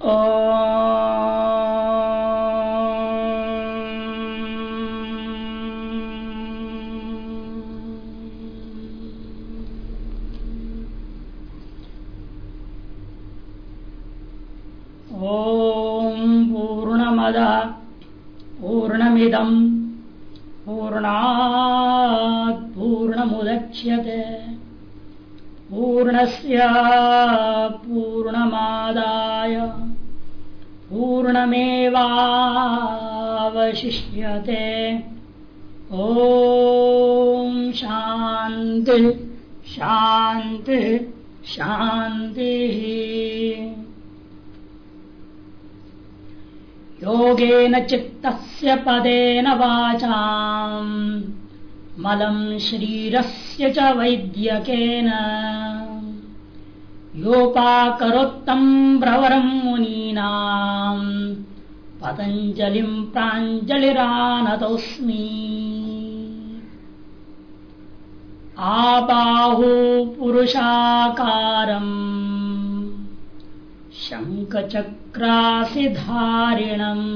ॐ पूर्णमदः पूर्णमिदम् पूर्णात् पूर्णमुदक्ष्यते पूर्णस्य पूर्णमादाय पूर्णमेवावशिष्यते। ॐ शान्ति शान्ति शान्तिः। योगेन चित्तस्य पदेन वाचाम् मलम् शरीरस्य च वैद्यकेन योपाकरोत्तम् प्रवरम् मुनीनाम् पतञ्जलिम् प्राञ्जलिरानतोऽस्मि। आबाहु पुरुषाकारम् शङ्खचक्रासिधारिणम्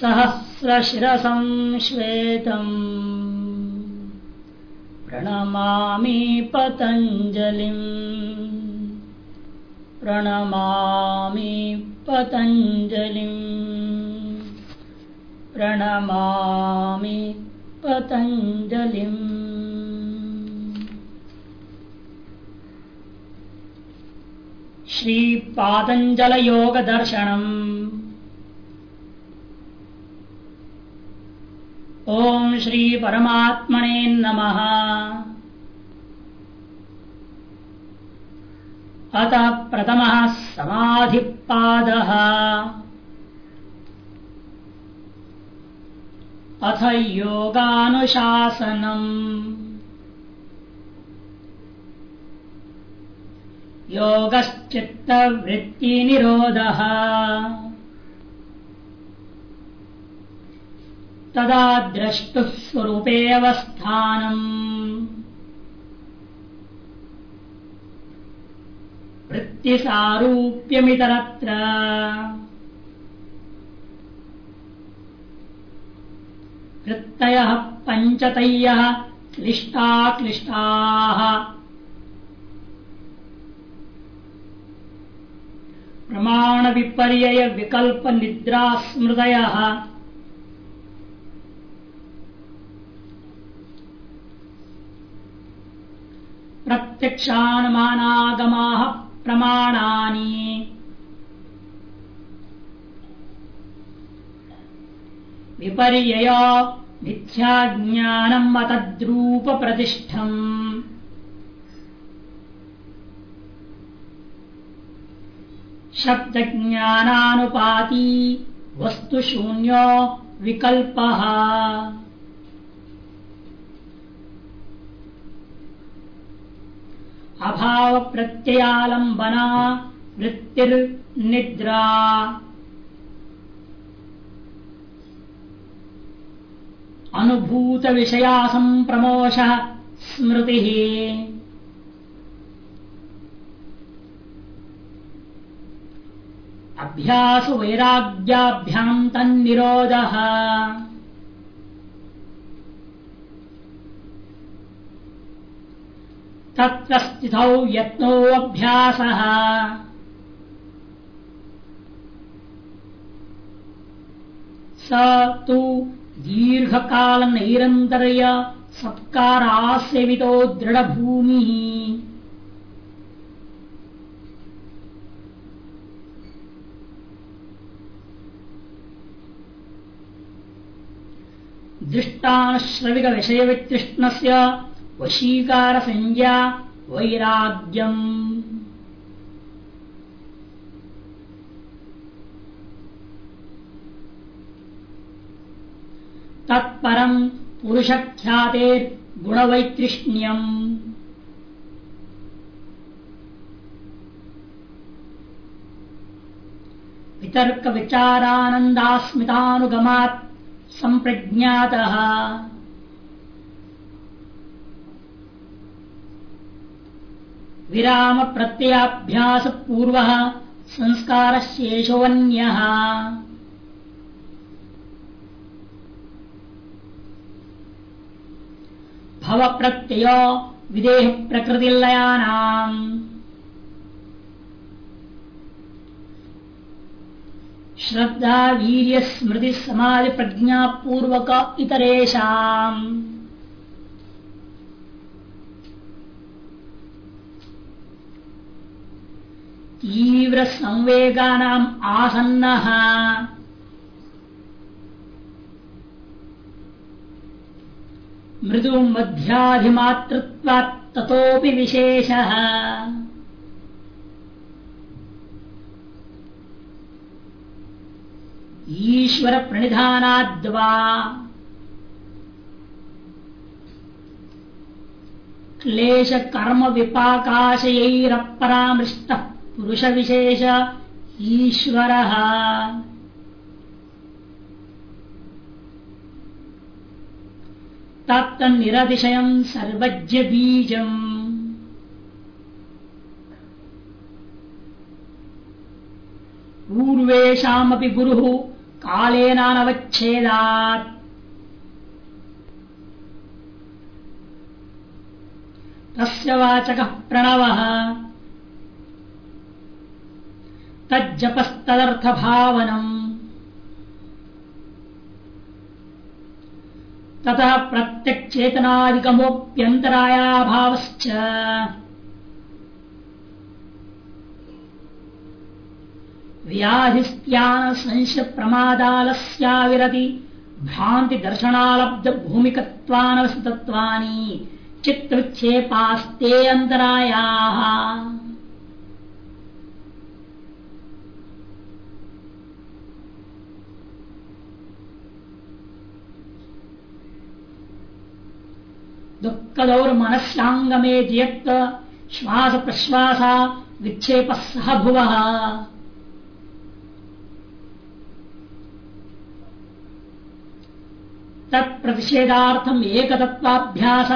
सहस्रशिरसं श्वेतम् प्रणमामि पतञ्जलिम्। प्रणमामि पतञ्जलिम्। प्रणमामि पतञ्जलिम्। श्रीपातञ्जलयोगदर्शनम् ॐ श्रीपरमात्मने नमः। अतः प्रथमः समाधिपादः। अथ योगानुशासनम्। योगश्चित्तवृत्तिनिरोधः तदा द्रष्टुः स्वरूपेऽवस्थानम् वृत्तिसारूप्यमितरत्र। वृत्तयः पञ्चतयः क्लिष्टा क्लिष्टाः। प्रमाण विपर्य विकल्प निद्रा स्मृतय प्रत्यक्षानुमानागमा प्रमाणानि। विपर्यय मिथ्याज्ञानम् अतद्रूप प्रतिष्ठम् शब्दज्ञानानुपाती वस्तुशून्यो विकल्पः। भावप्रत्ययालम्बना वृत्तिर्निद्रा। अनुभूतविषयासम्प्रमोषः स्मृतिः। अभ्यासु वैराग्याभ्याम् तन्निरोधः। तत्र स्थितौ यत्नोऽभ्यासः। स तु दीर्घकाल नैरन्तर्य सत्कारासेवितो दृढभूमिः। दृष्टाश्रविक वशीकारसंज्ञा वैराग्यम्। तत्परम् पुरुषख्यातेर्गुणवैतृष्ण्यम् वितर्कविचारानन्दास्मितानुगमात् सम्प्रज्ञातः। विराम प्रत्ययाभ्यास पूर्व संस्कार शेषोन्य भव प्रत्यय विदेह प्रकृति लयानाम श्रद्धा वीर्य स्मृति समाधि प्रज्ञा पूर्वक इतरेशम ीव्रसंवेगानाम् आसन्नः। मृदुम् मध्याधिमातृत्वात् ततोऽपि विशेषः। ईश्वरप्रणिधानाद्वा क्लेशकर्मविपाकाशयैरपरामृष्टः। पुरुष विशेष ईश्वर। तत्तन्निरतिशय सर्वज्ञ बीजम पूर्वेशामपि गुरुः कालेनानवच्छेदात्। तस्य वाचकः प्रणवः। तज्जपस्तदर्थभावनम्। ततः प्रत्यक्चेतनादिकमोऽप्यन्तरायाभावश्च। व्याधिस्त्यान संशय प्रमादालस्याविरति भ्रांति दर्शनालब्ध भूमिकत्वानवसतत्वानि चित्तविक्षेपास्ते अंतराया दुःखदौर मनस्यांगमे जियक्त श्वास प्रश्वासा विक्षेप सह भुव। तत्प्रतिषेधार्थम एकतत्वाभ्यास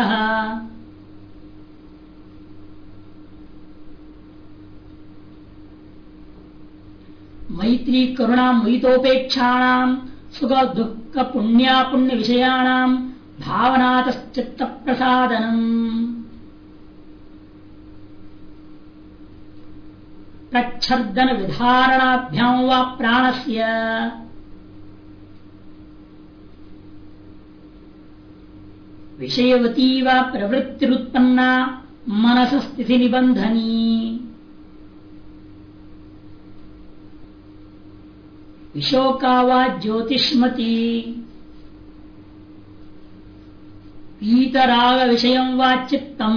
मैत्री करुणा मोहितोपेक्षाणाम सुख दुख पुण्य विषयाणाम भावनातश्चित्त प्रसादनम प्रच्छर्दन विधारणाभ्याम व प्राणस्य। विषयवती व प्रवृत्तिरुत्पन्ना मनस स्थिति निबंधनी विशोका व ज्योतिष्मती। पीतराग विषय वा। चित्तम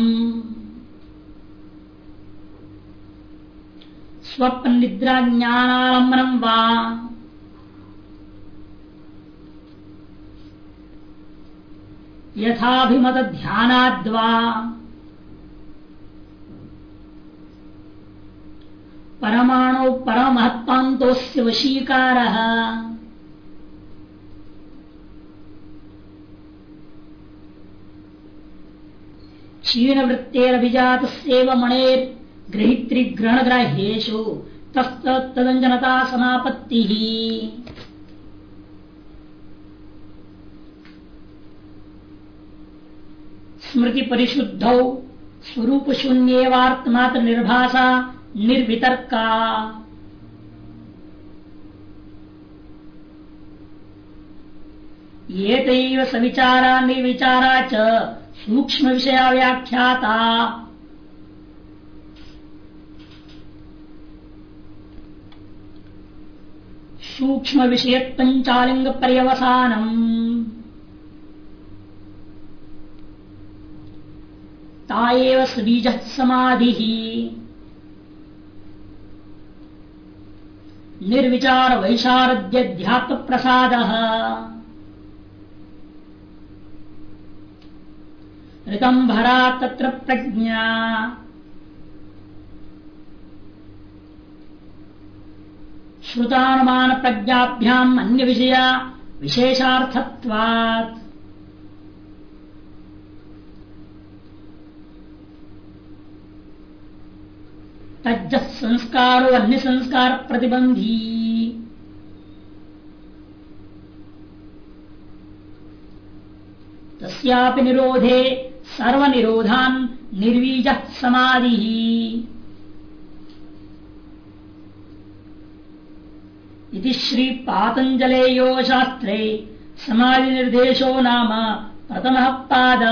स्वप्न निद्रा ज्ञानालंबनम वा यथाभिमत ध्यानाद्वा परमाणु परमहत्वांतोस्य वशीकार क्षीणवृत्तेरभिजात सेव मणेर गृहित्री ग्रहण ग्राह्येशु तस्तदंजनता समापत्ति। स्मृति परिशुद्ध स्वरूप शून्यवात्मात्र निर्भाषा निर्वितर्का। ये सविचारा निर्विचारा च सूक्ष्म विषया व्याख्याता सूक्ष्म विषय पंचालिंग पर्यवसानम ताएव सबीज समाधि। निर्विचार वैशारद्यध्यात्म प्रसाद ऋतंभरा तत्र प्रज्ञा। श्रुतानुमान प्रज्ञाभ्याम अन्य विषया विशेषार्थत्वात्। तज्ज संस्कारो अन्य संस्कार प्रतिबंधी तस्यापि निरोधे सर्वनिरोधान निर्वीज समाधि। इति श्री पातंजलेयो शास्त्रे समाधि निर्देशो नाम प्रथम पाद।